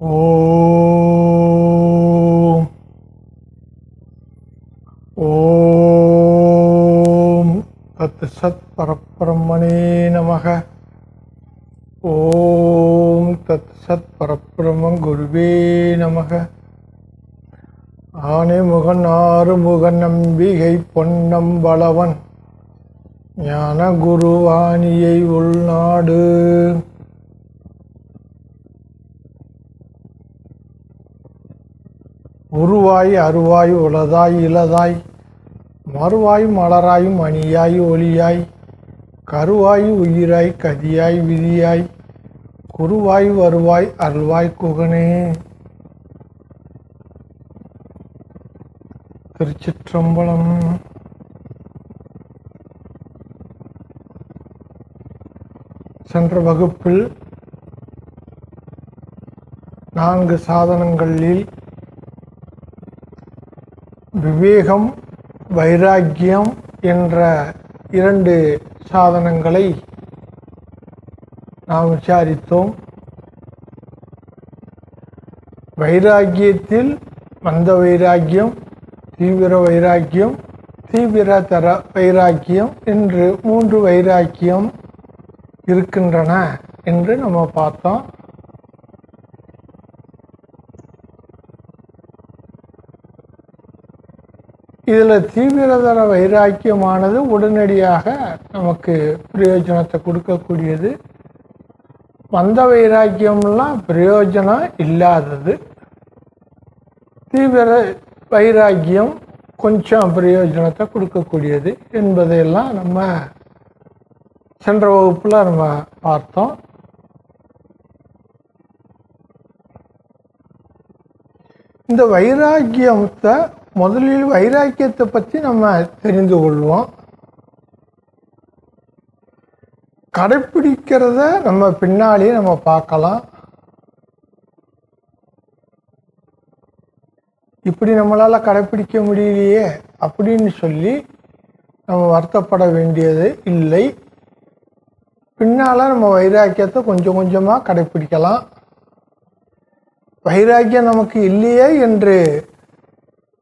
ஓம் ஓம் தத் சத் பரப்பிரம்மணே நமக ஓம் தத் சத் பரப்பிரம்ம குருவே நமக ஆனை முகன் ஆறு முகன் நம்பிகை பொன்னம்பளவன் ஞான குருவாணியை உள்நாடு। அருவாய் அருவாய் உளதாய் இளதாய். மறுவாய் மலராய் மணியாய் ஒளியாய். கருவாய் உயிராய் கதியாய் விதியாய். குருவாய் வருவாய் அருள்வாய் குகனே. திருச்சிற்றம்பலம். சென்ற வகுப்பில் நான்கு சாதனங்களில் விவேகம் வைராக்கியம் என்ற இரண்டு சாதனங்களை நாம் விசாரித்தோம். வைராக்கியத்தில் மந்த வைராக்கியம் தீவிர வைராக்கியம் தீவிர தர வைராக்கியம் என்று மூன்று வைராக்கியம் இருக்கின்றன என்று நம்ம பார்த்தோம். இதில் தீவிரதர வைராக்கியமானது உடனடியாக நமக்கு பிரயோஜனத்தை கொடுக்கக்கூடியது. மந்த வைராக்கியம்லாம் பிரயோஜனம் இல்லாதது. தீவிர வைராக்கியம் கொஞ்சம் பிரயோஜனத்தை கொடுக்கக்கூடியது என்பதையெல்லாம் நம்ம சென்ற வகுப்பில் நம்ம பார்த்தோம். இந்த வைராக்கியத்தை முதலில் வைராக்கியத்தை பற்றி நம்ம தெரிந்து கொள்வோம். கடைப்பிடிக்கிறத நம்ம பின்னாலேயே நம்ம பார்க்கலாம். இப்படி நம்மளால் கடைப்பிடிக்க முடியலையே அப்படின்னு சொல்லி நம்ம வருத்தப்பட வேண்டியது இல்லை. பின்னால் நம்ம வைராக்கியத்தை கொஞ்சம் கொஞ்சமாக கடைப்பிடிக்கலாம். வைராக்கியம் நமக்கு இல்லையே என்று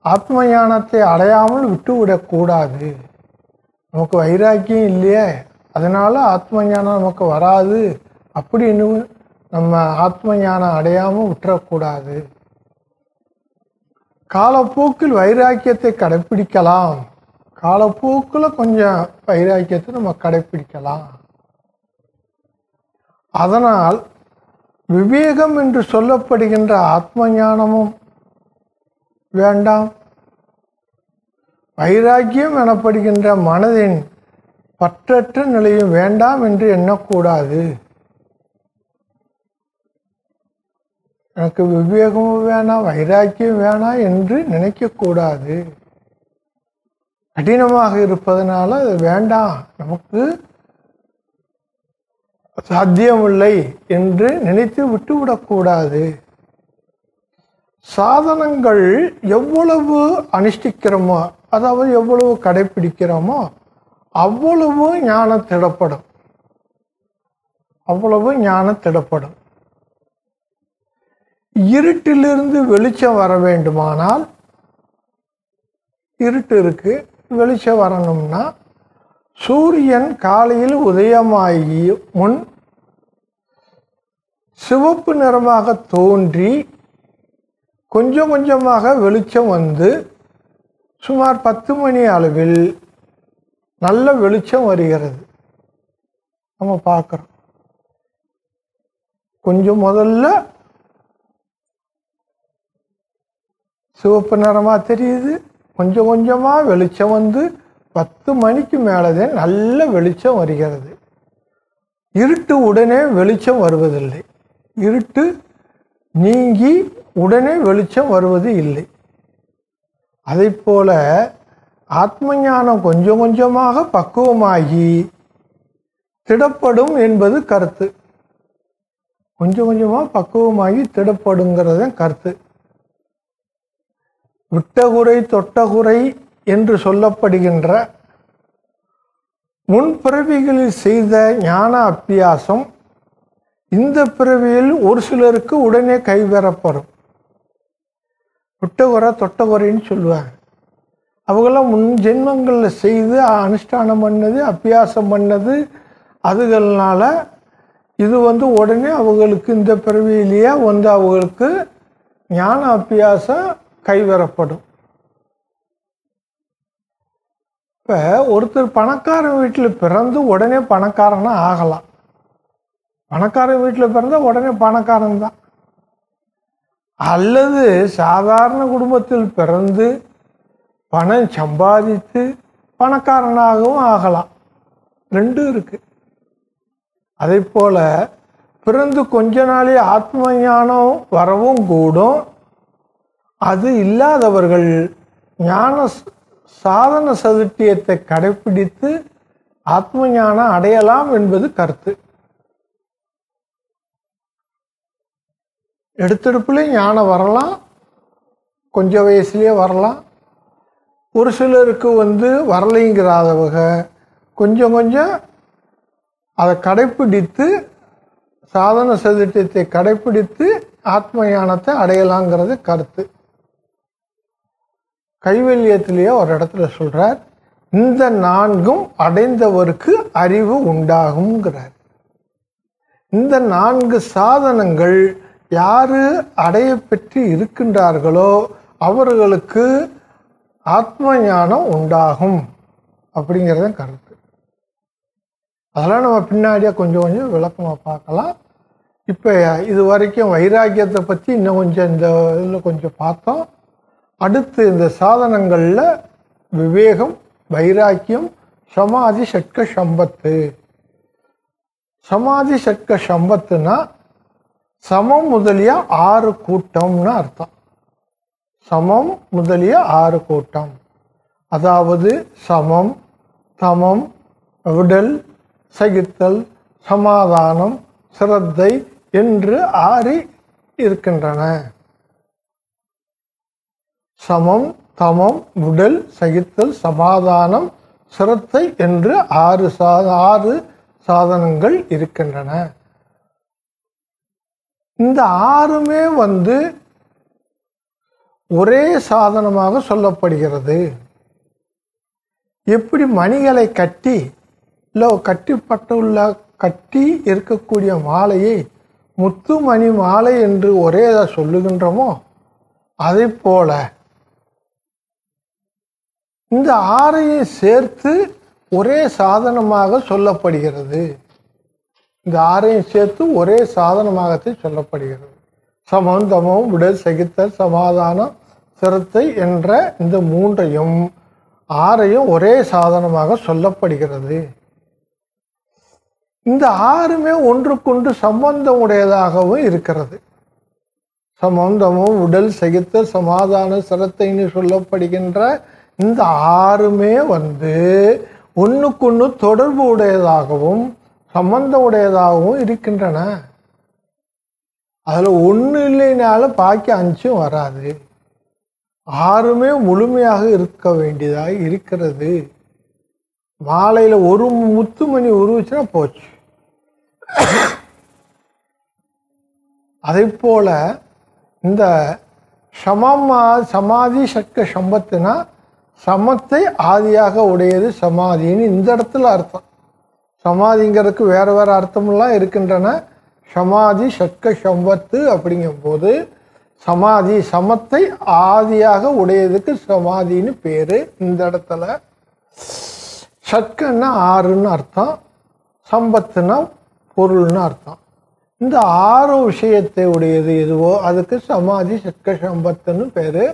ஆத்ம ஞானத்தை அடையாமல் விட்டுவிடக்கூடாது நமக்கு வைராக்கியம் இல்லையே அதனால் ஆத்ம ஞானம் நமக்கு வராது அப்படின்னு நம்ம ஆத்ம ஞானம் அடையாமல் விட்டுறக்கூடாது காலப்போக்கில் வைராக்கியத்தை கடைப்பிடிக்கலாம். காலப்போக்கில் கொஞ்சம் வைராக்கியத்தை நம்ம கடைப்பிடிக்கலாம். அதனால் விவேகம் என்று சொல்லப்படுகின்ற ஆத்ம ஞானமும் வேண்டாம். வைராக்கியம் எனப்படுகின்ற மனதின் பற்றற்ற நிலையும் வேண்டாம் என்று எண்ணக்கூடாது. எனக்கு விவேகமும் வேணாம் வைராக்கியம் வேணாம் என்று நினைக்கக்கூடாது. கடினமாக இருப்பதனால அது வேண்டாம். நமக்கு சாத்தியமில்லை என்று நினைத்து விட்டுவிடக்கூடாது. சாதனங்கள் எவ்வளவு அனுஷ்டிக்கிறோமோ அதாவது எவ்வளவு கடைப்பிடிக்கிறோமோ அவ்வளவு ஞானம் திடப்படும். அவ்வளவு ஞானம் திடப்படும். இருட்டிலிருந்து வெளிச்சம் வர வேண்டுமானால் இருட்டு இருக்கு வெளிச்சம் வரணும்னா சூரியன் காலையில் உதயமாகி முன் சிவப்பு நிறமாக தோன்றி கொஞ்சம் கொஞ்சமாக வெளிச்சம் வந்து சுமார் பத்து மணி அளவில் நல்ல வெளிச்சம் வருகிறது. நம்ம பார்க்குறோம். கொஞ்சம் முதல்ல சிவப்பு நிறமாக தெரியுது. கொஞ்சம் கொஞ்சமாக வெளிச்சம் வந்து பத்து மணிக்கு மேலதே நல்ல வெளிச்சம் வருகிறது. இருட்டு உடனே வெளிச்சம் வருவதில்லை. இருட்டு நீங்கி உடனே வெளிச்சம் வருவது இல்லை. அதை போல ஆத்ம ஞானம் கொஞ்சம் கொஞ்சமாக பக்குவமாகி திடப்படும் என்பது கருத்து. கொஞ்சம் கொஞ்சமாக பக்குவமாகி திடப்படுங்கிறத கருத்து. விட்டகுறை தொட்டகுறை என்று சொல்லப்படுகின்ற முன்பிறவிகளில் செய்த ஞான அபியாசம் இந்த பிறவியில் ஒரு சிலருக்கு உடனே கைவரப்படும் தொட்டகுறை தொட்டகுறைன்னு சொல்லுவாங்க. அவங்களாம் முன் ஜென்மங்களில் செய்து அனுஷ்டானம் பண்ணது அபியாசம் பண்ணது அதுகள்னால இது வந்து உடனே அவங்களுக்கு இந்த பிறவியிலேயே வந்து அவங்களுக்கு ஞான அபியாசம் கைவரப்படும். இப்போ ஒருத்தர் பணக்காரன் வீட்டில் பிறந்து உடனே பணக்காரனாக ஆகலாம். பணக்காரன் வீட்டில் பிறந்தால் உடனே பணக்காரன் தான். அல்லது சாதாரண குடும்பத்தில் பிறந்து பணம் சம்பாதித்து பணக்காரனாகவும் ஆகலாம். ரெண்டும் இருக்கு. அதே போல் பிறந்து கொஞ்ச நாளே ஆத்ம ஞானம் வரவும் கூடும். அது இல்லாதவர்கள் ஞான சாதன சதுட்டியத்தை கடைப்பிடித்து ஆத்ம ஞானம் அடையலாம் என்பது கருத்து. எடுத்தெடுப்புலேயும் ஞானம் வரலாம் கொஞ்சம் வயசுலேயே வரலாம். ஒரு சிலருக்கு வந்து வரலைங்கிறாதவங்க கொஞ்சம் கொஞ்சம் அதை கடைப்பிடித்து சாதன சதுட்டத்தை கடைப்பிடித்து ஆத்ம ஞானத்தை அடையலாங்கிறது கருத்து. கைவல்யத்திலேயே ஒரு இடத்துல சொல்கிறார் இந்த நான்கும் அடைந்தவருக்கு அறிவு உண்டாகுங்கிறார் இந்த நான்கு சாதனங்கள் யார் அடைய பெற்று இருக்கின்றார்களோ அவர்களுக்கு ஆத்ம ஞானம் உண்டாகும் அப்படிங்கிறத கருத்து. அதெல்லாம் நம்ம பின்னாடியே கொஞ்சம் கொஞ்சம் விளக்கமாக பார்க்கலாம். இப்போ இது வரைக்கும் வைராக்கியத்தை பற்றி இன்னும் கொஞ்சம் இந்த இதில் கொஞ்சம் பார்த்தோம். அடுத்து இந்த சாதனங்களில் விவேகம் வைராக்கியம் சமாதி சட்க சம்பத்து. சமாதி சட்க சம்பத்துனா சமம் முதலிய ஆறு கூட்டம்னு அர்த்தம். சமம் முதலிய ஆறு கூட்டம். அதாவது சமம் தமம் விடல் சகித்தல் சமாதானம் சிரத்தை என்று ஆறு இருக்கின்றன. சமம் தமம் விடல் சகித்தல் சமாதானம் சிரத்தை என்று ஆறு சா ஆறு சாதனங்கள் இருக்கின்றன. இந்த ஆறுமே வந்து ஒரே சாதனமாக சொல்லப்படுகிறது. எப்படி மணிகளை கட்டி இல்லை கட்டிப்பட்டுள்ள கட்டி இருக்கக்கூடிய மாலையை முத்துமணி மாலை என்று ஒரே சொல்லுகின்றோமோ அதை போல இந்த ஆறையும் சேர்த்து ஒரே சாதனமாக சொல்லப்படுகிறது. இந்த ஆறையும் சேர்த்து ஒரே சாதனமாகத்தான் சொல்லப்படுகிறது. சமம் தமம் உடல் சகித்தல் சமாதானம் சிரத்தை என்ற இந்த மூன்றையும் ஆறையும் ஒரே சாதனமாக சொல்லப்படுகிறது. இந்த ஆறுமே ஒன்றுக்கொன்று சம்பந்தம் உடையதாகவும் இருக்கிறது. சம்பந்தமும் உடல் சகித்த சமாதான சிரத்தைன்னு சொல்லப்படுகின்ற இந்த ஆறுமே வந்து ஒன்றுக்கொன்று தொடர்பு உடையதாகவும் சம்பந்த உடையதாகவும் இருக்கின்றன. அதில் ஒன்று இல்லைனாலும் பாக்கி அஞ்சும் வராது. ஆறுமே முழுமையாக இருக்க வேண்டியதாக இருக்கிறது. மாலையில் ஒரு முத்து மணி உருவிச்சுன்னா போச்சு. அதே போல் இந்த சமமா சமாதி சக்க சம்பத்துனா சமத்தை ஆதியாக உடையது சமாதின்னு இந்த இடத்துல அர்த்தம். சமாதிங்கிறதுக்கு வேறு வேறு அர்த்தமெல்லாம் இருக்கின்றன. சமாதி சட்க சம்பத்து அப்படிங்கும்போது சமாதி சமத்தை ஆதியாக உடையதுக்கு சமாதின்னு பேர் இந்த இடத்துல. சட்கன்னா ஆறுன்னு அர்த்தம். சம்பத்துனா பொருள்னு அர்த்தம். இந்த ஆறு விஷயத்தை உடையது எதுவோ அதுக்கு சமாதி சட்க சம்பத்துன்னு பேர்.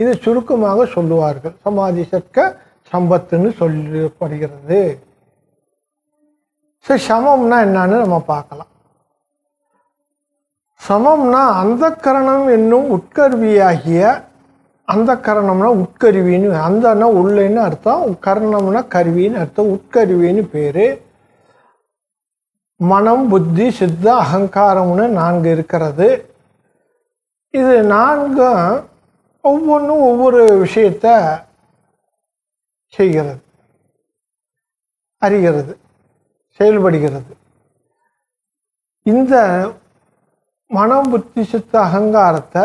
இது சுருக்கமாக சொல்லுவார்கள். சமாதி சட்க சம்பத்துன்னு சொல்லப்படுகிறது. சரி சமம்னா என்னன்னு நம்ம பார்க்கலாம். சமம்னா அந்த கரணம் என்னும் உட்கருவியாகிய அந்த கரணம்னா உட்கருவின்னு அந்தன்னா உள்ளேன்னு அர்த்தம் கரணம்னா கருவின்னு அர்த்தம் உட்கருவின்னு பேர். மனம் புத்தி சித்த அகங்காரம்னு நான்கு இருக்கிறது. இது நான்கும் ஒவ்வொன்றும் ஒவ்வொரு விஷயத்த செய்கிறது அறிகிறது. செயல்படுகிறது. இந்த மனம் புத்தி சித்த அகங்காரத்தை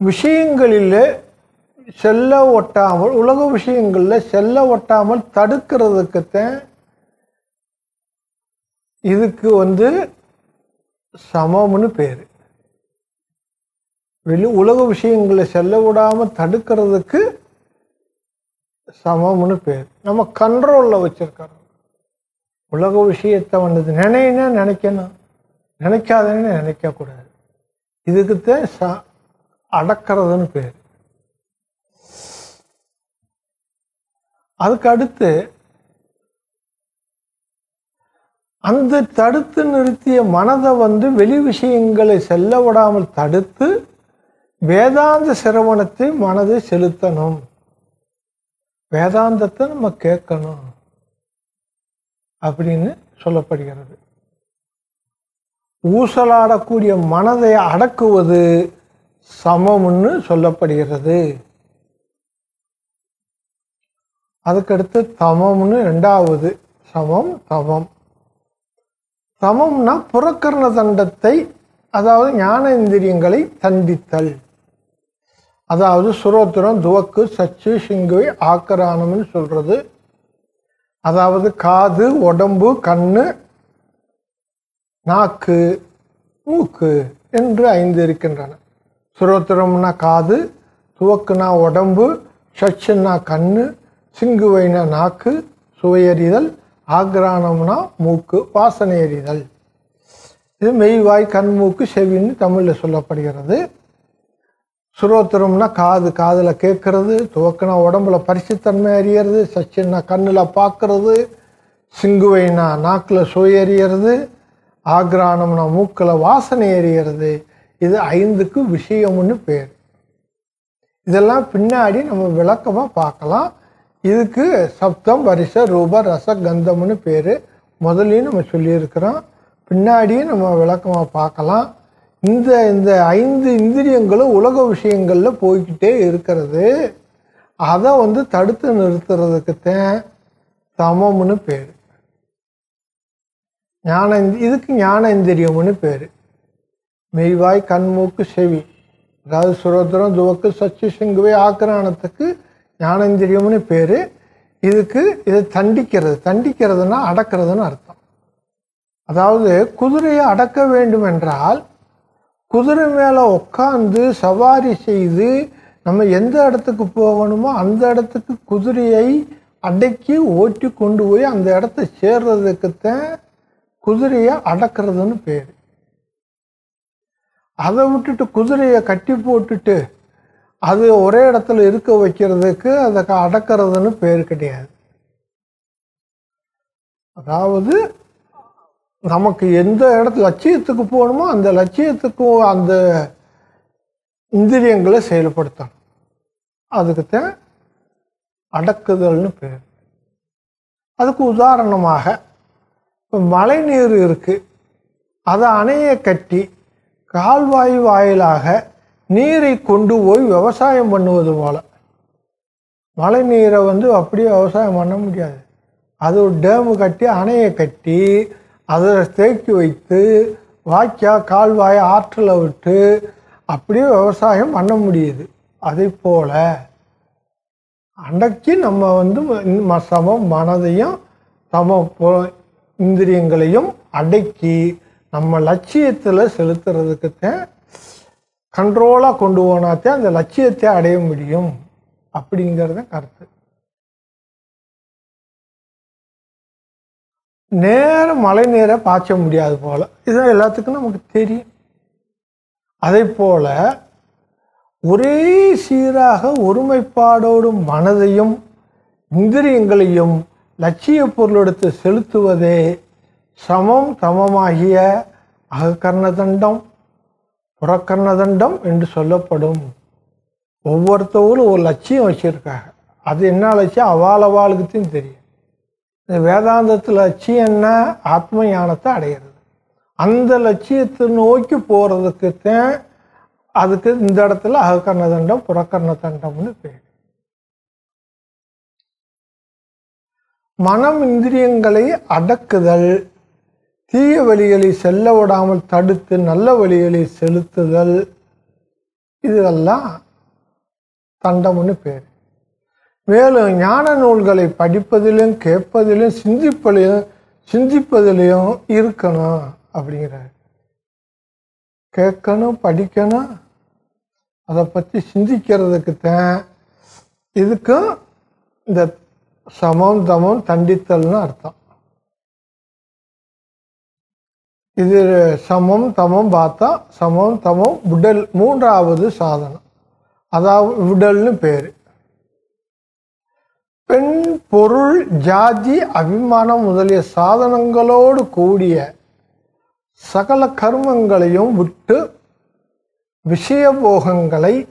விஷயங்களில் செல்ல ஒட்டாமல் உலக விஷயங்களில் செல்ல ஒட்டாமல் தடுக்கிறதுக்குத்தான் இதுக்கு வந்து சமம்னு பேர். வெளி உலக விஷயங்களை செல்ல விடாமல் தடுக்கிறதுக்கு சமம்னு பேர். நம்ம கண்ட்ரோலில் வச்சுருக்கிறோம். உலக விஷயத்தை வந்தது நினைனா நினைக்கணும். நினைக்காதன்னு நினைக்க கூடாது இதுக்குத்தான் ச அடக்கிறதுன்னு பேர். அதுக்கு அடுத்து அந்த தடுத்து நிறுத்திய மனதை வந்து வெளி விஷயங்களை செல்ல விடாமல் தடுத்து வேதாந்த சிரவணத்தை மனதை செலுத்தணும். வேதாந்தத்தை நம்ம கேட்கணும். அப்படின்னு சொல்லப்படுகிறது. ஊசலாடக்கூடிய மனதை அடக்குவது சமம்னு சொல்லப்படுகிறது. அதுக்கடுத்து தமம்னு ரெண்டாவது சமம் தமம். சமம்னா புறக்கரண தண்டத்தை அதாவது ஞான இந்திரியங்களை தண்டித்தல். அதாவது சுரோத்திரம் துவக்கு சச்சு சிங்குவை ஆக்கரானம்னு சொல்றது. அதாவது காது உடம்பு கண்ணு நாக்கு மூக்கு என்று ஐந்து இருக்கின்றன. சுரோத்திரம்னா காது துவக்குனா உடம்பு சச்சுன்னா கண்ணு சிங்குவைனா நாக்கு சுவையறிதல் ஆக்ரானம்னா மூக்கு வாசனை எறிதல். இது மெய்வாய் கண் மூக்கு செவின்னு தமிழில் சொல்லப்படுகிறது. சுரோத்திரம்னா காது காதில் கேட்கறது துவக்குனா உடம்புல பரிசுத்தன்மை அறியறது சச்சின்னா கண்ணில் பார்க்கறது சிங்குவைனா நாக்கில் சுவையறியறது ஆக்ரானம்னா மூக்கில் வாசனை எறியறது இது ஐந்துக்கு விஷயம்னு பேர். இதெல்லாம் பின்னாடி நம்ம விளக்கமாக பார்க்கலாம். இதுக்கு சப்தம் வரிச ரூப ரச கந்தம்னு பேர். முதலையும் நம்ம சொல்லியிருக்கிறோம். பின்னாடியும் நம்ம விளக்கமாக பார்க்கலாம். இந்த இந்த ஐந்து இந்திரியங்களும் உலக விஷயங்களில் போய்கிட்டே இருக்கிறது. அதை வந்து தடுத்து நிறுத்துறதுக்குத்தான் சமம்னு பேர். ஞான இதுக்கு ஞான இந்திரியம்னு பேர். மெய்வாய் கண்மூக்கு செவி. அதாவது சுரோத்திரம் துவக்கு சச்சி சிங்குவை ஆக்கிரானத்துக்கு ஞானேந்திரியம்னு பேர். இதுக்கு இதை தண்டிக்கிறது. தண்டிக்கிறதுனா அடக்கிறதுன்னு அர்த்தம். அதாவது குதிரையை அடக்க வேண்டும் என்றால் குதிரை மேலே உட்காந்து சவாரி செய்து நம்ம எந்த இடத்துக்கு போகணுமோ அந்த இடத்துக்கு குதிரையை அடக்கி ஓட்டி கொண்டு போய் அந்த இடத்த சேர்றதுக்குத்தான் குதிரையை அடக்கிறதுன்னு பேர். அதை விட்டுட்டு குதிரையை கட்டி போட்டுட்டு அது ஒரே இடத்துல இருக்க வைக்கிறதுக்கு அதை அடக்கிறதுன்னு பேர் கிடையாது. அதாவது நமக்கு எந்த இடத்துல லட்சியத்துக்கு போகணுமோ அந்த லட்சியத்துக்கும் அந்த இந்திரியங்களை செயல்படுத்தணும். அதுக்குத்தான் அடக்குதல்னு பேர். அதுக்கு உதாரணமாக இப்போ மழை நீர் இருக்குது அதை அணைய கட்டி கால்வாய் வாயிலாக நீரை கொண்டு போய் விவசாயம் பண்ணுவது போல். மழை நீரை வந்து அப்படியே விவசாயம் பண்ண முடியாது. அது ஒரு டேமு கட்டி அணையை கட்டி அதை தேக்கி வைத்து வாய்க்கா கால்வாய் ஆற்றில் விட்டு அப்படியே விவசாயம் பண்ண முடியுது. அதே போல் அன்றைக்கு நம்ம வந்து ம- சமம் மனதையும் சம இந்திரியங்களையும் அடக்கி நம்ம லட்சியத்தில் செலுத்துறதுக்குத்தான் கண்ட்ரோலாக கொண்டு போனாத்தான் அந்த லட்சியத்தை அடைய முடியும். அப்படிங்கிறத கருத்து. நேர மழை நீரை பாய்ச்ச முடியாது போல். இதுதான் எல்லாத்துக்கும் நமக்கு தெரியும். அதே போல் ஒரே சீராக ஒருமைப்பாடோடு மனதையும் இந்திரியங்களையும் லட்சிய பொருளெடுத்து செலுத்துவதே சமம் சமமாகிய அகக்கர்ண தண்டம் புறக்கர்ண தண்டம் என்று சொல்லப்படும். ஒவ்வொருத்தவங்களும் ஒரு லட்சியம் வச்சுருக்காங்க. அது என்ன லட்சியம்? அவால் அவாளுக்குத்தையும் தெரியும். இந்த வேதாந்தத்தில் லட்சியம் என்ன? ஆத்ம ஞானத்தை அடையிறது. அந்த லட்சியத்தை நோக்கி போகிறதுக்கு தான் அதுக்கு இந்த இடத்துல அகக்கர்ண தண்டம் புறக்கர்ண தண்டம்னு பேர். மனம் இந்திரியங்களை அடக்குதல் தீய வழிகளில் செல்ல விடாமல் தடுத்து நல்ல வழிகளை செலுத்துதல் இதெல்லாம் தண்டம்னு பேர். மேலும் ஞான நூல்களை படிப்பதிலும் கேட்பதிலும் சிந்திப்பதிலும் சிந்திப்பதிலையும் இருக்கணும் அப்படிங்கிறார். கேட்கணும் படிக்கணும் அதை பற்றி சிந்திக்கிறதுக்கு தான் இதுக்கும் இந்த சமம் தமம் தண்டித்தல்னு அர்த்தம். இது சமம் தமம் பார்த்தா சமம் தமம் விடல் மூன்றாவது சாதனம். அதாவது விடல்னு பேர். பெண் பொருள் ஜாதி அபிமானம் முதலிய சாதனங்களோடு கூடிய சகல கர்மங்களையும் விட்டு விஷயபோகங்களை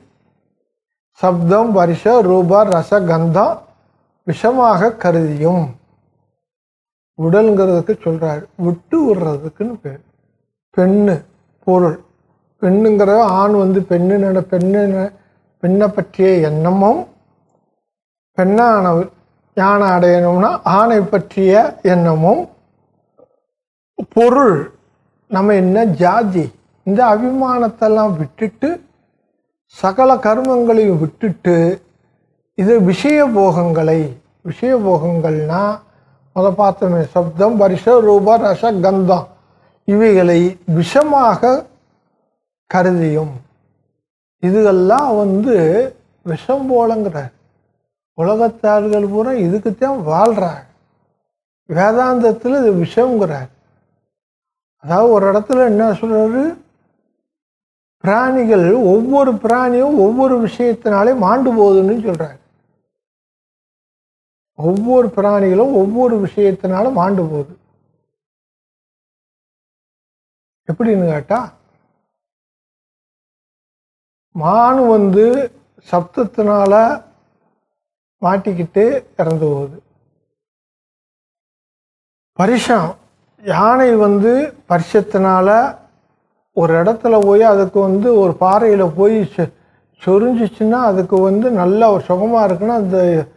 சப்தம் வருஷ ரூப ரச கந்தம் விஷமாக கருதியும். உடல்ங்கிறதுக்கு சொல்கிறாரு விட்டு விடுறதுக்குன்னு பேர். பெண்ணு பொருள். பெண்ணுங்கிற ஆண் வந்து பெண்ணு பெண்ணு பெண்ணை பற்றிய எண்ணமும் பெண்ணான ஞானம் அடையணும்னா ஆணை பற்றிய எண்ணமும் பொருள் நம்ம என்ன ஜாதி இந்த அபிமானத்தெல்லாம் விட்டுட்டு சகல கர்மங்களையும் விட்டுட்டு இது விஷய போகங்களை விஷய போகங்கள்னா முத பார்த்தோமே சப்தம் வருஷ ரூப ரச கந்தம் இவைகளை விஷமாக கருதியும். இதுகெல்லாம் வந்து விஷம் போலங்கிறார் உலகத்தார்கள் பூரா இதுக்குத்தான் வாழ்கிறாங்க வேதாந்தத்தில் இது விஷயங்கிறார் அதாவது ஒரு இடத்துல என்ன சொல்கிறாரு பிராணிகள் ஒவ்வொரு பிராணியும் ஒவ்வொரு விஷயத்தினாலே மாண்டு போகுதுன்னு சொல்கிறாங்க ஒவ்வொரு பிராணிகளும் ஒவ்வொரு விஷயத்தினால மாண்டு போகுது. எப்படின்னு கேட்டால் மானு வந்து சப்தத்தினால மாட்டிக்கிட்டு இறந்து போகுது. பரிசம் யானை வந்து பரிசத்தினால ஒரு இடத்துல போய் அதுக்கு வந்து ஒரு பாறையில் போய் சொரிஞ்சிச்சுன்னா அதுக்கு வந்து நல்ல ஒரு சுகமாக இருக்குன்னா அந்த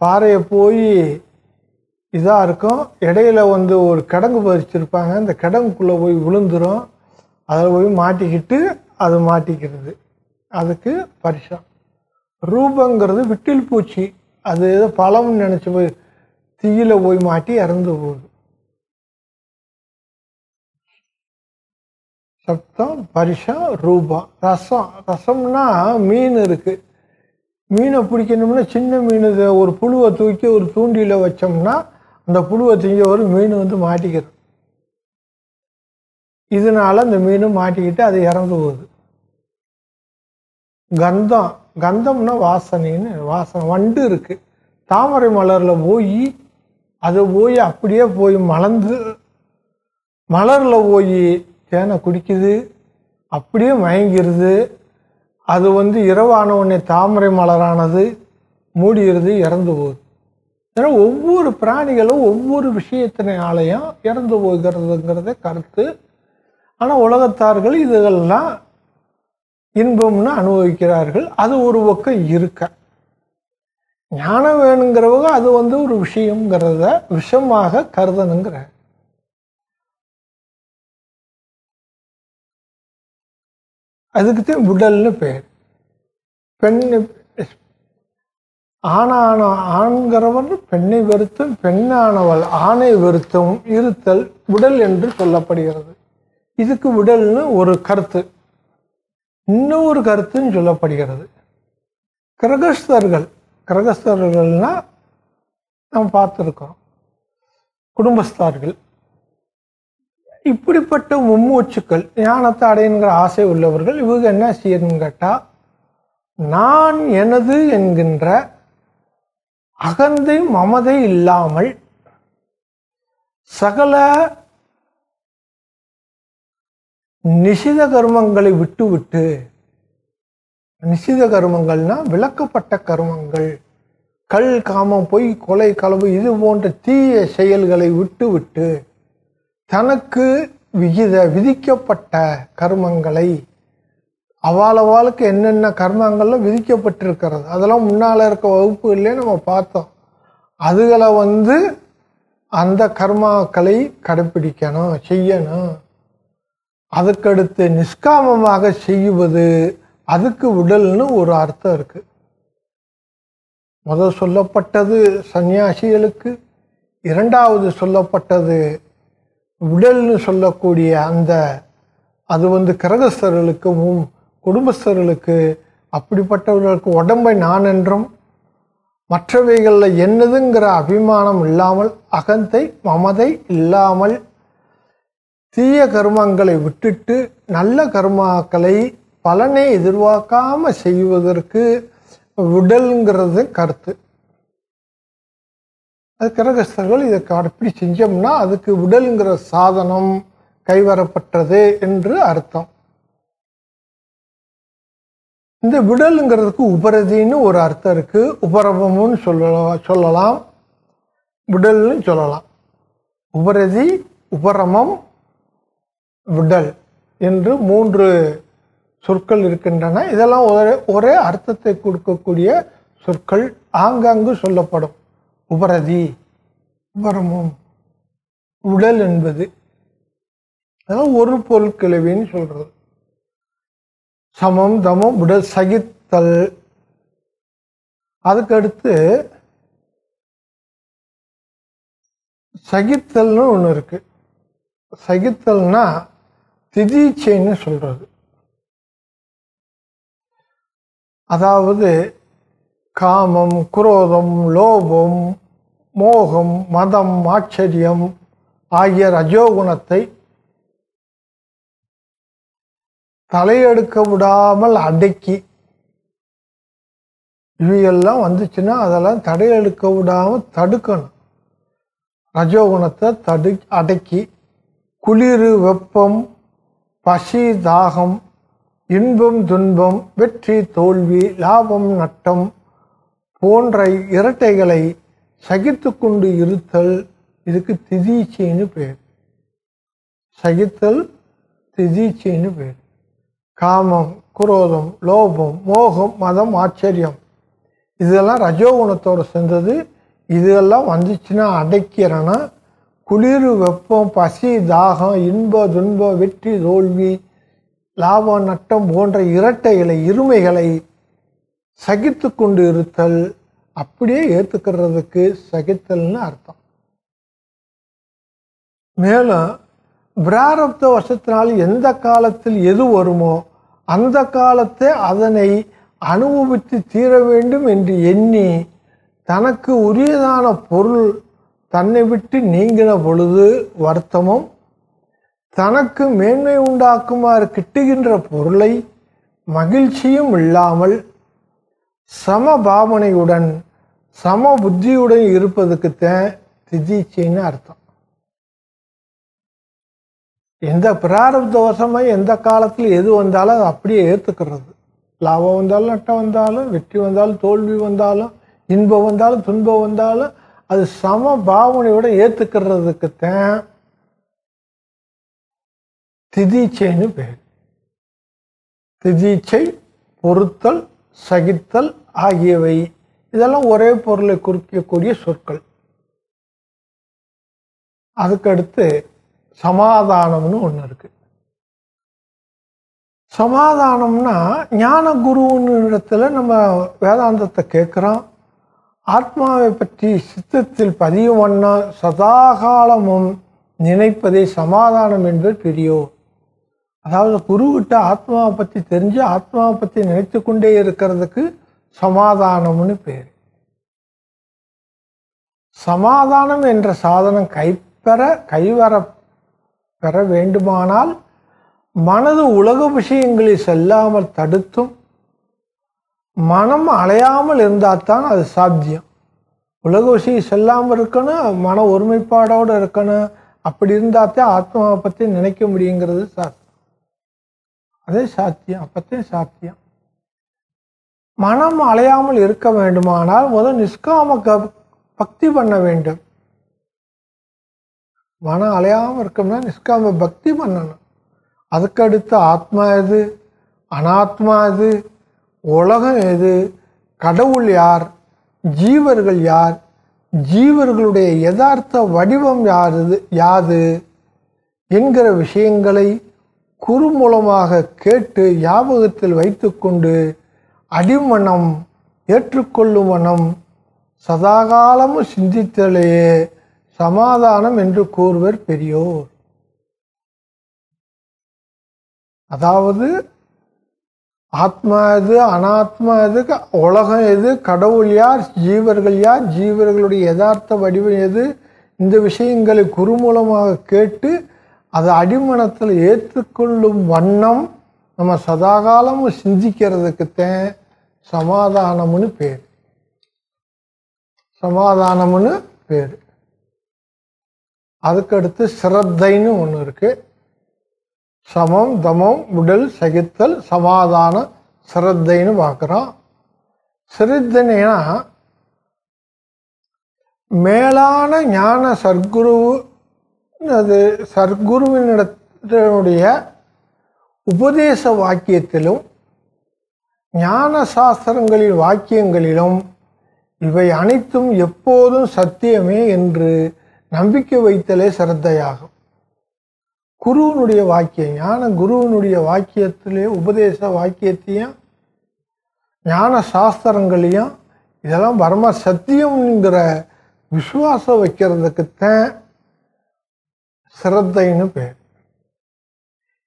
பாறையை போய் இதாக இருக்கும். இடையில வந்து ஒரு கிடங்கு பறிச்சிருப்பாங்க. அந்த கிடங்குக்குள்ளே போய் விழுந்துரும். அதில் போய் மாட்டிக்கிட்டு அது மாட்டிக்கிறது. அதுக்கு பரிசம் ரூபங்கிறது விட்டில் பூச்சி. அது ஏதோ பழம்னு நினச்சி போய் தீயில போய் மாட்டி இறந்து போகுது. சப்தம் பரிசம் ரூபம் ரசம். ரசம்னா மீன் இருக்கு. மீனை பிடிக்கணும்னா சின்ன மீன் ஒரு புழுவை தூக்கி ஒரு தூண்டியில் வச்சோம்னா அந்த புழுவை திங்க ஒரு மீன் வந்து மாட்டிக்கிறது. இதனால அந்த மீன் மாட்டிக்கிட்டு அது இறந்து போகுது. கந்தம். கந்தம்னா வாசனைன்னு வாசனை வண்டு இருக்குது தாமரை மலரில் போய் அது போய் அப்படியே போய் மலர்ந்து மலரில் போய் தேனை குடிக்குது அப்படியே மயங்கிருது. அது வந்து இரவான உடனே தாமரை மலரானது மூடிடுது இறந்து போகுது. ஏன்னா ஒவ்வொரு பிராணிகளும் ஒவ்வொரு விஷயத்தினாலையும் இறந்து போகிறதுங்கிறத கருத்து. ஆனால் உலகத்தார்கள் இதுகள்லாம் இன்பம்னு அனுபவிக்கிறார்கள். அது ஒரு பக்கம் இருக்க. ஞானம் வேணுங்கிறவங்க அது வந்து ஒரு விஷயங்கிறத விஷமாக கருதணுங்கிற. அதுக்குத்தான் உடல்னு பேர். பெண் ஆணான ஆண்கிறவன் பெண்ணை வெறுத்தும் பெண்ணானவள் ஆணை வெறுத்தும் இருத்தல் உடல் என்று சொல்லப்படுகிறது. இதுக்கு உடல்னு ஒரு கருத்து. இன்னொரு கருத்துன்னு சொல்லப்படுகிறது. கிரகஸ்தர்கள் கிரகஸ்தர்கள்னால் நம்ம பார்த்துருக்கோம் குடும்பஸ்தார்கள். இப்படிப்பட்ட மும்மூச்சுக்கள் ஞானத்தை அடையணுங்கிற ஆசை உள்ளவர்கள் இவங்க என்ன செய்யணும்னு கேட்டால் நான் எனது என்கின்ற அகந்தை மமதை இல்லாமல் சகல நிஷித கர்மங்களை விட்டுவிட்டு நிஷித கர்மங்கள்னா விளக்கப்பட்ட கர்மங்கள். கல் காமம் பொய் கொலை களவு இது போன்ற தீய செயல்களை விட்டுவிட்டு தனக்கு விகித விதிக்கப்பட்ட கர்மங்களை அவாளவாளுக்கு என்னென்ன கர்மங்கள்லாம் விதிக்கப்பட்டிருக்கிறது அதெல்லாம் முன்னால் இருக்க வகுப்புகளே நம்ம பார்த்தோம். அதுகளை வந்து அந்த கர்மாக்களை கடைப்பிடிக்கணும் செய்யணும். அதுக்கடுத்து நிஷ்காமமாக செய்வது அதுக்கு உடல்னு ஒரு அர்த்தம் இருக்கு. முதல் சொல்லப்பட்டது சன்னியாசிகளுக்கு இரண்டாவது சொல்லப்பட்டது உடல்னு சொல்லக்கூடிய அந்த அது வந்து கிரகஸ்தர்களுக்கும் குடும்பஸ்தர்களுக்கு அப்படிப்பட்டவர்களுக்கு உடம்பை நான் என்றும் மற்றவைகளில் என்னதுங்கிற அபிமானம் இல்லாமல் அகந்தை மமதை இல்லாமல் தீய கர்மங்களை விட்டுட்டு நல்ல கர்மாக்களை பலனை எதிர்பார்க்காம செய்வதற்கு விடல்ங்கிறது கருத்து. அது கிரகஸ்தர்கள் இதை அப்படி செஞ்சோம்னா அதுக்கு விடல்ங்கிற சாதனம் கைவரப்பட்டது என்று அர்த்தம். இந்த விடலுங்கிறதுக்கு உபரதின்னு ஒரு அர்த்தம் இருக்கு. உபரபமுன்னு சொல்லலாம் சொல்லலாம். விடல்னு சொல்லலாம். உபரதி உபரமம் விடல் என்று மூன்று சொற்கள் இருக்கின்றன. இதெல்லாம் ஒரே ஒரே அர்த்தத்தை கொடுக்கக்கூடிய சொற்கள் ஆங்காங்கு சொல்லப்படும். உபரதி உபரமும் உடல் என்பது. அதெல்லாம் ஒரு பொருள் கிழவின்னு சொல்றது. சமம் தமம் உடல் சகித்தல். அதுக்கடுத்து சகித்தல்னு ஒன்று இருக்கு. சகித்தல்னா திதீச்சைன்னு சொல்றது. அதாவது காமம் குரோதம் லோபம் மோகம் மதம் ஆச்சரியம் ஆகிய ரஜோகுணத்தை தலையெடுக்க விடாமல் அடக்கி இவையெல்லாம் வந்துச்சுன்னா அதெல்லாம் தடையெடுக்க விடாமல் தடுக்கணும். ரஜோகுணத்தை தடு அடக்கி குளிர் வெப்பம் பசி தாகம் இன்பம் துன்பம் வெற்றி தோல்வி லாபம் நட்டம் போன்ற இரட்டைகளை சகித்து கொண்டு இருத்தல் இதுக்கு திதீச்சைன்னு பேர். சகித்தல் திதீச்சைன்னு பேர். காமம் குரோதம் லோபம் மோகம் மதம் ஆச்சரியம். இதெல்லாம் ரஜோகுணத்தோடு சேர்ந்தது. இதெல்லாம் வந்துச்சுன்னா அடைக்கிறேன்னா குளிர் வெப்பம் பசி தாகம் இன்ப துன்ப வெற்றி தோல்வி லாபம் நட்டம் போன்ற இரட்டைகளை இருமைகளை சகித்து கொண்டு இருத்தல் அப்படியே ஏற்றுக்கிறதுக்கு சகித்தல்னு அர்த்தம். மேலும் பிராரப்த வசத்தினால் எந்த காலத்தில் எது வருமோ அந்த காலத்தை அதனை அனுபவித்து தீர வேண்டும் என்று எண்ணி தனக்கு உரியதான பொருள் தன்னை விட்டு நீங்கின பொழுது வருத்தமும் தனக்கு மேன்மை உண்டாக்குமாறு கிட்டுகின்ற பொருளை மகிழ்ச்சியும் இல்லாமல் சம பாவனையுடன் சம புத்தியுடன் இருப்பதுக்குத்தான் திதீச்சைன்னு அர்த்தம். எந்த பிராரப்த வசமா எந்த காலத்தில் எது வந்தாலும் அதை அப்படியே ஏற்றுக்கிறது லாபம் வந்தாலும் நட்டம் வந்தாலும் வெற்றி வந்தாலும் தோல்வி வந்தாலும் இன்பம் வந்தாலும் துன்பம் வந்தாலும் அது சம பாவனையோட ஏற்றுக்கிறதுக்குத்தான் திதீச்சைன்னு பேர். திதீச்சை பொறுத்தல் சகித்தல் ஆகியவை. இதெல்லாம் ஒரே பொருளை குறிக்கக்கூடிய சொற்கள். அதுக்கடுத்து சமாதானம்னு ஒன்று இருக்கு. சமாதானம்னா ஞான குருன்னு இடத்துல நம்ம வேதாந்தத்தை கேட்குறோம். ஆத்மாவை பற்றி சித்தத்தில் பதியும் வண்ண சதாகாலமும் நினைப்பதே சமாதானம் என்பது பெரியோர் அதாவது குருவிட்ட ஆத்மாவை பற்றி தெரிஞ்சு ஆத்மாவை பற்றி நினைத்து கொண்டே இருக்கிறதுக்கு சமாதானம்னு பேர். சமாதானம் என்ற சாதனம் கைப்பெற கைவர பெற வேண்டுமானால் மனது உலக விஷயங்களில் செல்லாமல் தடுத்தும் மனம் அலையாமல் இருந்தால் தான் அது சாத்தியம். உலக விஷயம் செல்லாமல் இருக்கணும் மன ஒருமைப்பாடோடு இருக்கணும். அப்படி இருந்தால் தான் ஆத்மாவை பற்றி நினைக்க முடியுங்கிறது சாத்தியம். அதே சாத்தியம் அப்பத்தே சாத்தியம். மனம் அலையாமல் இருக்க வேண்டுமானால் முதல் நிஷ்காம பக்தி பண்ண வேண்டும். மனம் அலையாமல் இருக்கணும்னா நிஷ்காம பக்தி பண்ணணும். அதுக்கடுத்து ஆத்மா இது அனாத்மா இது உலகம் எது? கடவுள் யார்? ஜீவர்கள் யார்? ஜீவர்களுடைய யதார்த்த வடிவம் யாரு யாது? என்கிற விஷயங்களை குறு மூலமாக கேட்டு ஞாபகத்தில் வைத்துக்கொண்டு அடிமனம் ஏற்றுக்கொள்ளும் மனம் சதாகாலமும் சிந்தித்தலையே சமாதானம் என்று கூறுவர் பெரியோர். அதாவது ஆத்மா எது அனாத்மா எது உலகம் எது கடவுள் யார் ஜீவர்கள் யார் ஜீவர்களுடைய யதார்த்த வடிவம் எது? இந்த விஷயங்களை குறுமூலமாக கேட்டு அதை அடிமனத்தில் ஏற்றுக்கொள்ளும் வண்ணம் நம்ம சதாகாலமும் சிந்திக்கிறதுக்குத்தான் சமாதானம்னு பேர். சமாதானம்னு பேர். அதுக்கடுத்து சிரத்தைன்னு ஒன்று இருக்குது சமம் தமம் உடல் சகித்தல் சமாதான சிரத்தைன்னு பார்க்குறோம். சிரத்தனைனா மேலான ஞான சர்க்குரு அது சர்க்குருவினுடைய உபதேச வாக்கியத்திலும் ஞான சாஸ்திரங்களின் வாக்கியங்களிலும் இவை அனைத்தும் எப்போதும் சத்தியமே என்று நம்பிக்கை வைத்தலே சிரத்தையாகும். குருவனுடைய வாக்கியம் ஞான குருவனுடைய வாக்கியத்திலே உபதேச வாக்கியத்தையும் ஞான சாஸ்திரங்களையும் இதெல்லாம் பரம சத்தியம்ங்கிற விசுவாசம் வைக்கிறதுக்குத்தான் சிரத்தைன்னு பேர்.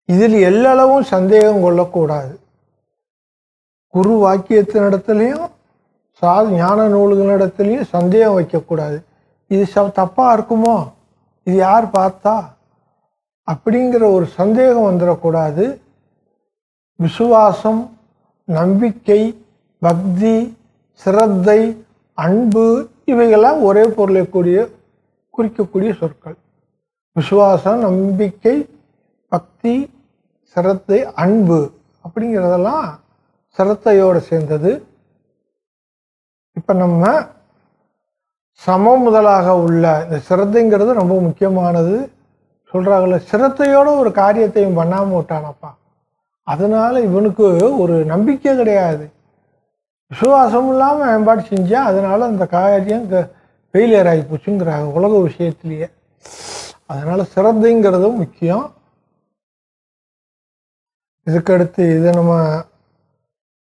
இதில் எல்லளவும் சந்தேகம் கொள்ளக்கூடாது. குரு வாக்கியத்தினிடத்துலையும் சா ஞான நூல்களிடத்துலையும் சந்தேகம் வைக்கக்கூடாது. இது ச தப்பாக இருக்குமோ? இது யார் பார்த்தா? அப்படிங்கிற ஒரு சந்தேகம் வந்துடக்கூடாது. விசுவாசம் நம்பிக்கை பக்தி சிரத்தை அன்பு இவைகள்லாம் ஒரே பொருளை கூடிய குறிக்கக்கூடிய சொற்கள். விசுவாசம் நம்பிக்கை பக்தி சிரத்தை அன்பு அப்படிங்கிறதெல்லாம் சிரத்தையோடு சேர்ந்தது. இப்போ நம்ம சம முதலாக உள்ள இந்த சிரத்தைங்கிறது ரொம்ப முக்கியமானது. சொல்கிறாங்கல்ல சிரத்தையோட ஒரு காரியத்தையும் பண்ணாமல் விட்டானப்பா. அதனால் இவனுக்கு ஒரு நம்பிக்கை கிடையாது. விசுவாசம் இல்லாமல் மேம்பாடு செஞ்சால் அதனால் அந்த காரியம் ஃபெயிலியர் ஆகி போச்சுங்கிறாங்க உலக விஷயத்திலேயே. அதனால் சிரத்தைங்கிறதும் முக்கியம். இதுக்கடுத்து இது நம்ம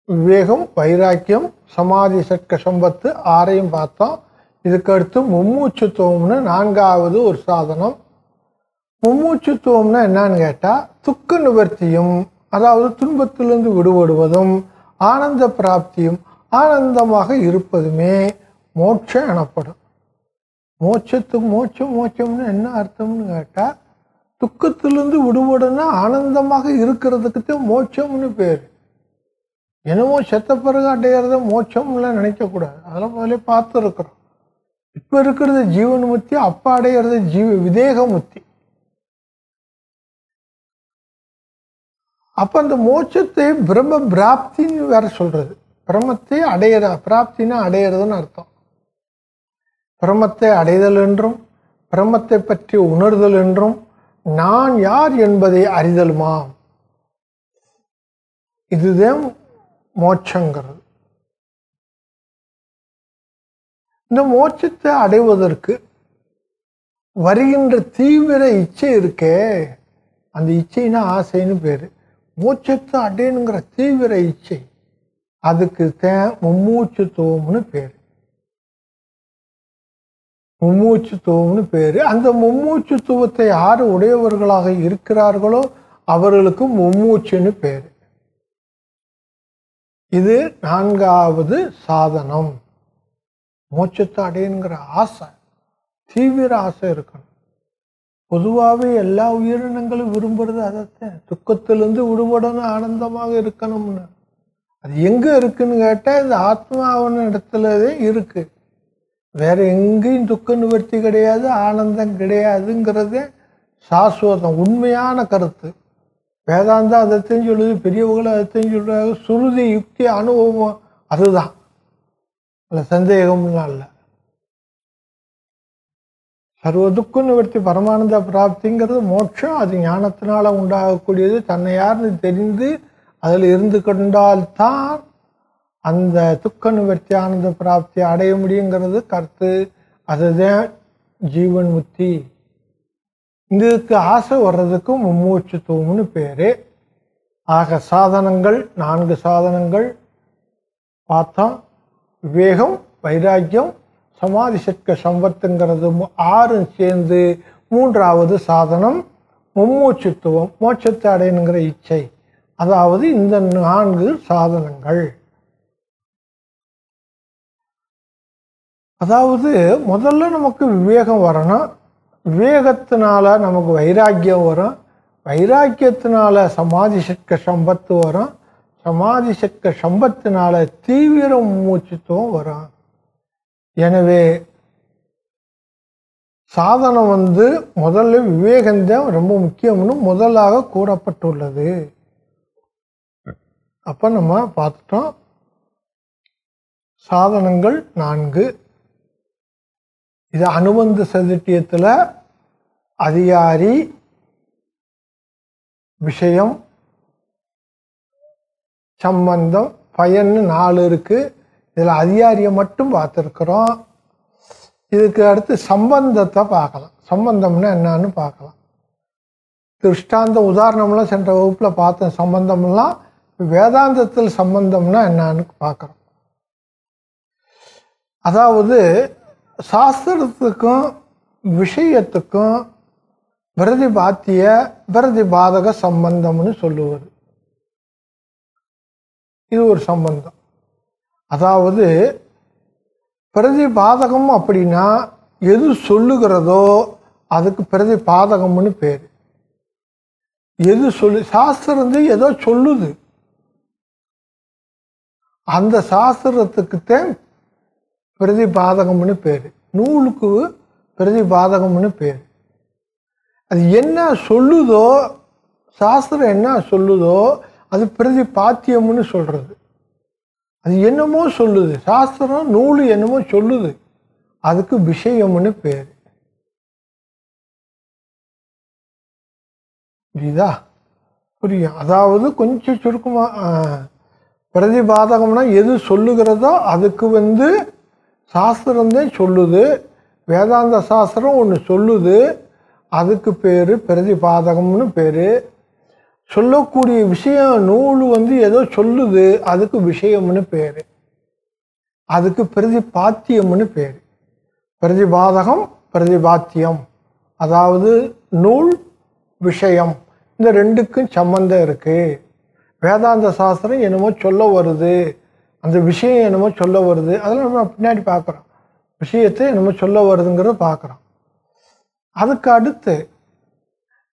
விவேகம் வைராக்கியம் சமாதி சட்க சம்பத்து ஆறையும் பார்த்தோம். இதுக்கடுத்து மும்மூச்சுத்துவம்னு நான்காவது ஒரு சாதனம். மும்மூச்சுத்துவம்னா என்னன்னு கேட்டால் துக்க நிவர்த்தியும் அதாவது துன்பத்திலிருந்து விடுபடுவதும் ஆனந்த பிராப்தியும் ஆனந்தமாக இருப்பதுமே மோட்சம் எனப்படும். மோட்சத்துக்கு மோட்சம் மோட்சம்னு என்ன அர்த்தம்னு கேட்டால் துக்கத்திலிருந்து விடுபடுனா ஆனந்தமாக இருக்கிறதுக்கு தான் மோட்சம்னு பேர். என்னமோ செத்த பிறகு அடையிறத மோட்சம்லாம் நினைக்கக்கூடாது. அதெல்லாம் முதல்ல பார்த்துருக்குறோம். இப்போ இருக்கிறது ஜீவன் முத்தி அப்பா அடையிறது ஜீவ விதேக முத்தி. அப்போ அந்த மோட்சத்தை பிரம்ம பிராப்தின்னு வேற சொல்றது. பிரம்மத்தை அடையிற பிராப்தினா அடையிறதுன்னு அர்த்தம். பிரம்மத்தை அடைதல் என்றும் பிரம்மத்தை பற்றி உணர்தல் என்றும் நான் யார் என்பதை அறிதலுமா இதுதான் மோட்சங்கிறது. இந்த மோட்சத்தை அடைவதற்கு வருகின்ற தீவிர இச்சை இருக்கே. அந்த இச்சைனா ஆசைன்னு பேரு. மூச்சத்தை அடையணுங்கிற தீவிர இச்சை. அதுக்கு தே மும்மூச்சுத்துவம்னு பேர். மும்மூச்சுத்துவம்னு பேரு. அந்த மும்மூச்சுத்துவத்தை யார் உடையவர்களாக இருக்கிறார்களோ அவர்களுக்கு மும்மூச்சுன்னு பேரு. இது நான்காவது சாதனம். மோட்சத்தை அடையணுங்கிற ஆசை. தீவிர ஆசை இருக்கணும். பொதுவாகவே எல்லா உயிரினங்களும் விரும்புறது அதைத்தான். துக்கத்திலிருந்து விடுபடணும் ஆனந்தமாக இருக்கணும்னு. அது எங்கே இருக்குன்னு கேட்டால் இந்த ஆத்மாவின் இடத்துலதே இருக்குது வேற எங்கேயும் துக்க நிவர்த்தி கிடையாது ஆனந்தம் கிடையாதுங்கிறதே சாஸ்வதம் உண்மையான கருத்து. வேதாந்தா அதைத்தையும் சொல்லுது பெரியவங்களும் அதைத்தையும் சொல்கிறாங்க சுருதி யுக்தி அனுபவம் அதுதான். அதில் சந்தேகம்லாம் இல்லை. சர்வ நிவர்த்தி பரமானந்த பிராப்திங்கிறது மோட்சம். அது ஞானத்தினால் உண்டாகக்கூடியது. தன்னை யாருன்னு தெரிந்து அதில் இருந்து கொண்டால்தான் அந்த துக்க நிவர்த்தி ஆனந்த பிராப்தி அடைய முடியுங்கிறது கருத்து. அதுதான் ஜீவன் முக்தி இதுக்கு ஆசை வர்றதுக்கும் மும்மூச்சுத்துவம்னு பேரு. ஆக சாதனங்கள் நான்கு சாதனங்கள் பார்த்தோம் விவேகம் வைராக்கியம் சமாதி சட்க சம்பத்துங்கிறது ஆறும் சேர்ந்து மூன்றாவது சாதனம் மும்மூச்சுத்துவம் மோட்சத்தை அடையணுங்கிற இச்சை. அதாவது இந்த நான்கு சாதனங்கள். அதாவது முதல்ல நமக்கு விவேகம் வரணும். விவேகத்தினால நமக்கு வைராக்கியம் வரும். வைராக்கியத்தினால சமாதி சட்க சம்பத்து வரும். சமாதி சட்க சம்பத்தினால தீவிர மூச்சுத்துவம் வரும். எனவே சாதனம் வந்து முதல்ல விவேகம்தான் ரொம்ப முக்கியம்னு முதலாக கூறப்பட்டுள்ளது. அப்போ நம்ம பார்த்துட்டோம் சாதனங்கள் நான்கு. இது அனுபந்த சதுட்டியத்தில் அதிகாரி விஷயம் சம்பந்தம் பயன்னு நாலு இருக்கு. இதில் அதிகாரியை மட்டும் பார்த்துருக்குறோம். இதுக்கு அடுத்து சம்பந்தத்தை பார்க்கலாம். சம்பந்தம்னா என்னன்னு பார்க்கலாம். திருஷ்டாந்த உதாரணம்லாம் சென்ற வகுப்பில் பார்த்த சம்பந்தம்லாம் வேதாந்தத்தில் சம்பந்தம்னா என்னன்னு பார்க்குறோம். அதாவது சாஸ்திரத்துக்கும் விஷயத்துக்கும் பிரதிபாத்திய பிரதிபாதக சம்பந்தம்னு சொல்லுவது. இது ஒரு சம்பந்தம். அதாவது பிரதிபாதகம் அப்படின்னா எது சொல்லுகிறதோ அதுக்கு பிரதிபாதகம்னு பேர். எது சொல்லு சாஸ்திரம் வந்து ஏதோ சொல்லுது. அந்த சாஸ்திரத்துக்குத்தான் பிரதிபாதகம்னு பேர். நூலுக்கு பிரதிபாதகம்னு பேர். அது என்ன சொல்லுதோ சாஸ்திரம் என்ன சொல்லுதோ அது பிரதிபாத்தியம்னு சொல்கிறது அது என்னமோ சொல்லுது. சாஸ்திரம் நூல் என்னமோ சொல்லுது. அதுக்கு விஷயம்னு பேர். புரியுதா? புரியும். அதாவது கொஞ்சம் சுருக்கமாக பிரதிபாதகம்னா எது சொல்லுகிறதோ அதுக்கு வந்து சாஸ்திரம்தான் சொல்லுது. வேதாந்த சாஸ்திரம் ஒன்று சொல்லுது. அதுக்கு பேர் பிரதிபாதகம்னு பேர். சொல்லக்கூடிய விஷயம் நூல் வந்து ஏதோ சொல்லுது அதுக்கு விஷயம்னு பேர். அதுக்கு பிரதிபாத்தியம்னு பேர். பிரதிபாதகம் பிரதிபாத்தியம். அதாவது நூல் விஷயம். இந்த ரெண்டுக்கும் சம்பந்தம் இருக்குது வேதாந்த சாஸ்திரம் என்னமோ சொல்ல வருது. அந்த விஷயம் என்னமோ சொல்ல வருது. அதெல்லாம் நம்ம பின்னாடி பார்க்குறோம். விஷயத்தை என்னமோ சொல்ல வருதுங்கிறத பார்க்குறோம். அதுக்கு அடுத்து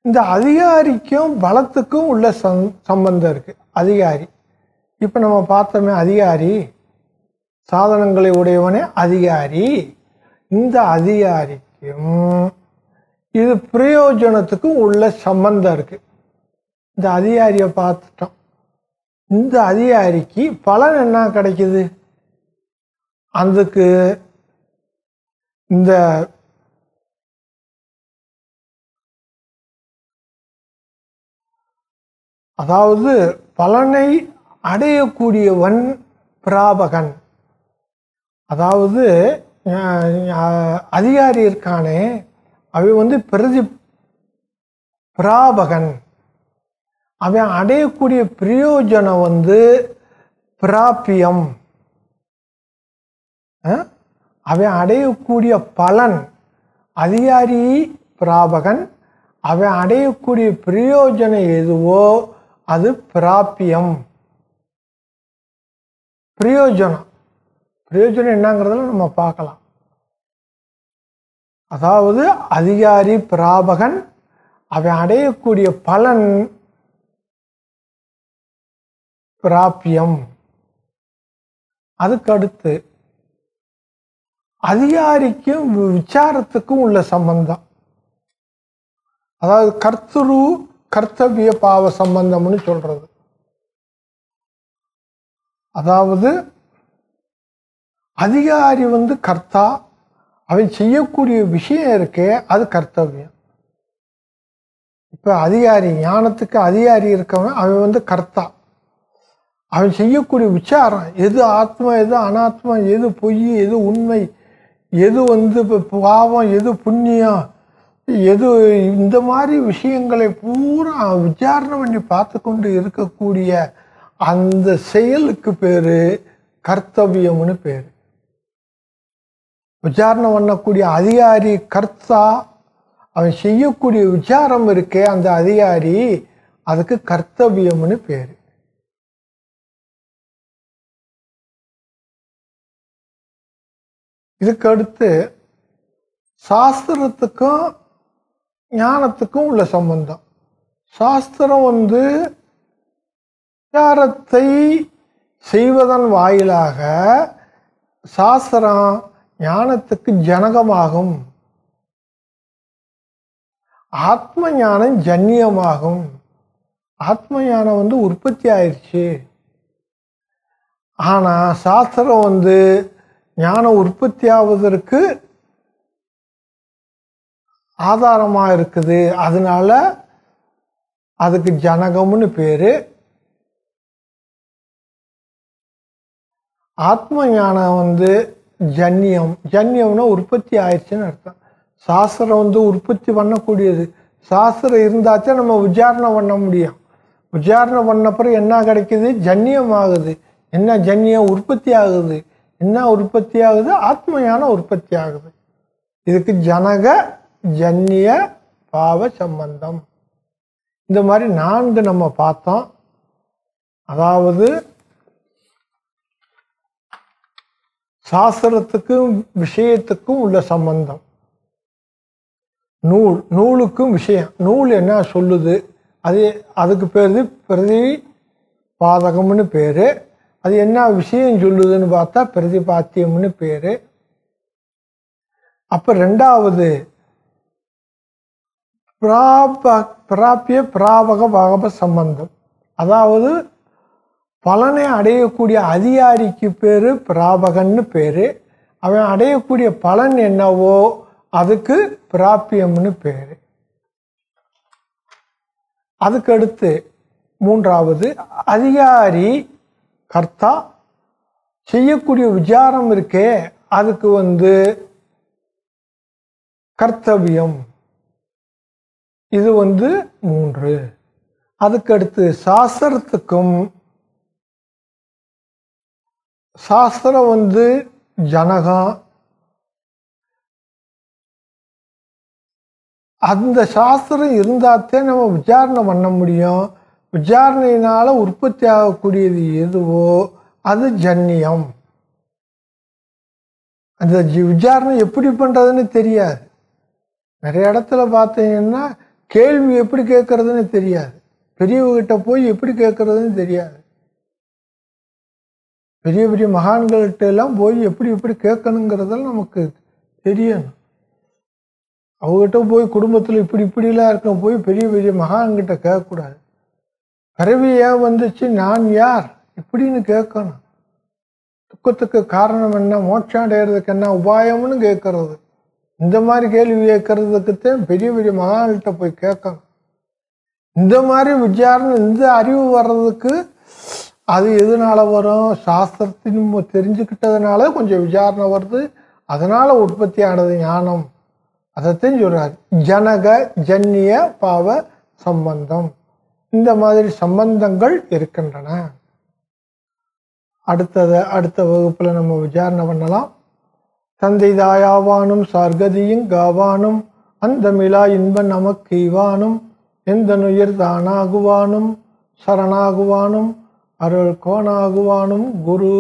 இந்த அதிகாரிக்கும் பலத்துக்கும் உள்ள சம் சம்பந்தம் இருக்குது அதிகாரி. இப்போ நம்ம பார்த்தோமே அதிகாரி சாதனங்களை உடையவனே அதிகாரி. இந்த அதிகாரிக்கும் இது பிரயோஜனத்துக்கும் உள்ள சம்பந்தம் இருக்குது இந்த அதிகாரியை பார்த்துட்டோம். இந்த அதிகாரிக்கு பலன் என்ன கிடைக்குது? அதுக்கு இந்த அதாவது பலனை அடையக்கூடியவன் பிராபகன். அதாவது அதிகாரி இருக்கானே அவன் வந்து பிரதி பிராபகன். அவன் அடையக்கூடிய பிரயோஜனம் வந்து பிராபியம் அவன் அடையக்கூடிய பலன் அதிகாரி பிராபகன். அவன் அடையக்கூடிய பிரயோஜனம் எதுவோ அது பிராபியம் பிரயோஜனம். பிரயோஜனம் என்னங்கிறதுல நம்ம பார்க்கலாம். அதாவது அதிகாரி பிராபகன் அவன் அடையக்கூடிய பலன் பிராபியம் அதுக்கடுத்து அதிகாரிக்கும் விசாரத்துக்கும் உள்ள சம்பந்தம். அதாவது கர்த்தரு கர்த்தவிய பாவ சம்பந்தம்னு சொல்றது. அதாவது அதிகாரி வந்து கர்த்தா அவன் செய்யக்கூடிய விஷயம் இருக்கே அது கர்த்தவியம். இப்போ அதிகாரி ஞானத்துக்கு அதிகாரி இருக்கவன் அவன் வந்து கர்த்தா. அவன் செய்யக்கூடிய விசாரம் எது ஆத்மா எது அனாத்மா எது பொய் எது உண்மை எது வந்து இப்போ பாவம் எது புண்ணியம் எது இந்த மாதிரி விஷயங்களை பூரா விசாரணை பண்ணி பார்த்து கொண்டு இருக்கக்கூடிய அந்த செயலுக்கு பேர் கர்த்தவியம்னு பேர். விசாரணை பண்ணக்கூடிய அதிகாரி கர்த்தா அவன் செய்யக்கூடிய விசாரம் இருக்கே அந்த அதிகாரி அதுக்கு கர்த்தவியம்னு பேர். இதுக்கு அடுத்து சாஸ்திரத்துக்கும் ஞானத்துக்கும் உள்ள சம்பந்தம். சாஸ்திரம் வந்து விசாரத்தை செய்வதன் வாயிலாக சாஸ்திரம் ஞானத்துக்கு ஜனகமாகும். ஆத்ம ஞானம் ஜன்னியமாகும் ஆத்ம ஞானம் வந்து உற்பத்தி ஆயிடுச்சு ஆனால் சாஸ்திரம் வந்து ஞானம் உற்பத்தி ஆவதற்கு ஆதாரமாக இருக்குது அதனால அதுக்கு ஜனகம்னு பேர். ஆத்ம ஞானம் வந்து ஜன்னியம் ஜன்யம்னா உற்பத்தி ஆயிடுச்சுன்னு அர்த்தம். சாஸ்திரம் வந்து உற்பத்தி பண்ணக்கூடியது. சாஸ்திரம் இருந்தாச்சும் நம்ம விசாரணை பண்ண முடியும். விசாரணை பண்ண பிறகு என்ன கிடைக்குது? ஜன்னியம் ஆகுது என்ன ஜன்னியம் உற்பத்தி ஆகுது என்ன உற்பத்தி ஆகுது ஆத்ம ஞானம் உற்பத்தி ஆகுது இதுக்கு ஜனக ஜன்னிய பாவ சம்பந்தம். இந்த மாதிரி நான்கு நம்ம பார்த்தோம். அதாவது சாஸ்திரத்துக்கும் விஷயத்துக்கும் உள்ள சம்பந்தம். நூல் நூலுக்கும் விஷயம். நூல் என்ன சொல்லுது? அது அதுக்கு பேர் பிரதி பாதகம்னு பேர். அது என்ன விஷயம் சொல்லுதுன்னு பார்த்தா பிரதிபாத்தியம்னு பேர். அப்போ ரெண்டாவது பிராப பிராப்பிய பிராபக பாகப சம்பந்தம். அதாவது பலனை அடையக்கூடிய அதிகாரிக்கு பேர் பிராபகன்னு பேர். அவன் அடையக்கூடிய பலன் என்னவோ அதுக்கு பிராப்பியம்னு பேர். அதுக்கடுத்து மூன்றாவது அதிகாரி கர்த்தா செய்யக்கூடிய விசாரம் இருக்கே அதுக்கு வந்து கர்த்தவியம். இது வந்து மூன்று. அதுக்கடுத்து சாஸ்திரத்துக்கும் சாஸ்திரம் வந்து ஜனகம் அந்த சாஸ்திரம் இருந்தாத்தே நம்ம விசாரணை பண்ண முடியும். விசாரணையினால் உற்பத்தி ஆகக்கூடியது எதுவோ அது ஜன்னியம். அந்த ஜி- விசாரணை எப்படி பண்ணுறதுன்னு தெரியாது. நிறைய இடத்துல பார்த்தீங்கன்னா கேள்வி எப்படி கேட்கறதுன்னு தெரியாது. பெரியவர்கிட்ட போய் எப்படி கேட்கறதுன்னு தெரியாது. பெரிய பெரிய மகான்கள்கிட்ட எல்லாம் போய் எப்படி எப்படி கேட்கணுங்கிறதெல்லாம் நமக்கு தெரியணும். அவங்ககிட்ட போய் குடும்பத்தில் இப்படி இப்படிலாம் இருக்க போய் பெரிய பெரிய மகான்கிட்ட கேட்கக்கூடாது. பிறவி ஏன் வந்துச்சு நான் யார்? இப்படின்னு கேட்கணும். துக்கத்துக்கு காரணம் என்ன? மோட்சம் அடையிறதுக்கு என்ன உபாயம்னு கேட்கறது. இந்த மாதிரி கேள்வி கேட்கறதுக்குத்தான் பெரிய பெரிய மகான்கிட்ட போய் கேட்கணும். இந்த மாதிரி விசாரணை இந்த அறிவு வர்றதுக்கு அது எதனால வரும்? சாஸ்திரத்தின் தெரிஞ்சுக்கிட்டதுனால கொஞ்சம் விசாரணை வருது. அதனால உற்பத்தி ஆனது ஞானம். அதைத்தையும் சொல்றாரு. ஜனக ஜன்னிய பாவ சம்பந்தம். இந்த மாதிரி சம்பந்தங்கள் இருக்கின்றன. அடுத்தத அடுத்த வகுப்பில் நம்ம விசாரணை பண்ணலாம். தந்தை தாயாவானும் சார்கதியும் காவானும் அந்த மிலா இன்ப நமக்கு இவானும் எந்த நுயிர் தானாகுவானும் சரணாகுவானும் அருள் கோணாகுவானும் குரு.